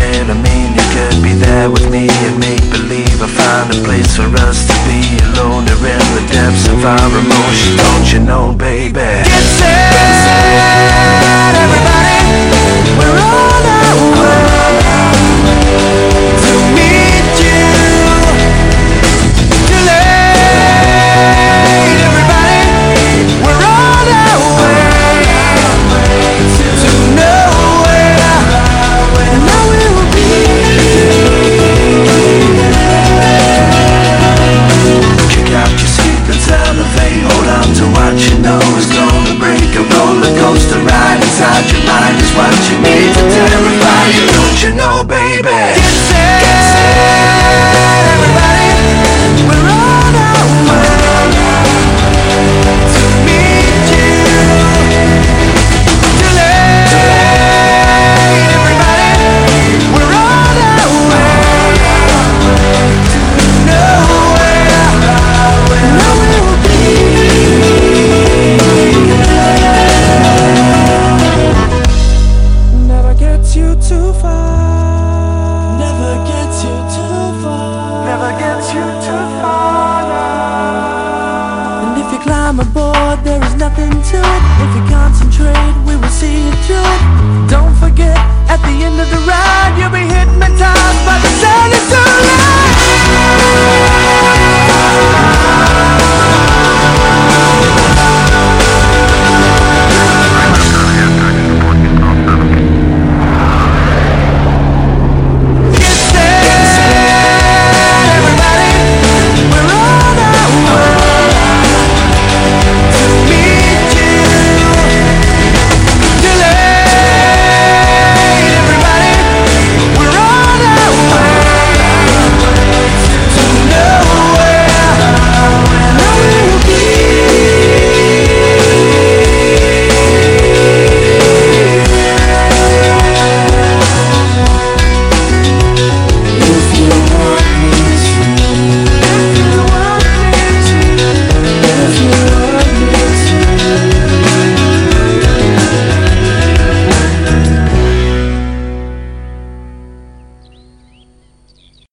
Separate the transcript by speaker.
Speaker 1: it. I mean, you could be there with me and make believe I find a place for us to be alone. In the depths of our emotion. Don't you know, baby? Get set, what you know is gonna break. A roller coaster too far. Never gets you too far. Never gets you too far. now. And if you climb aboard, there is nothing to it. If you concentrate, we will see you through it. Don't forget, at the end of the ride.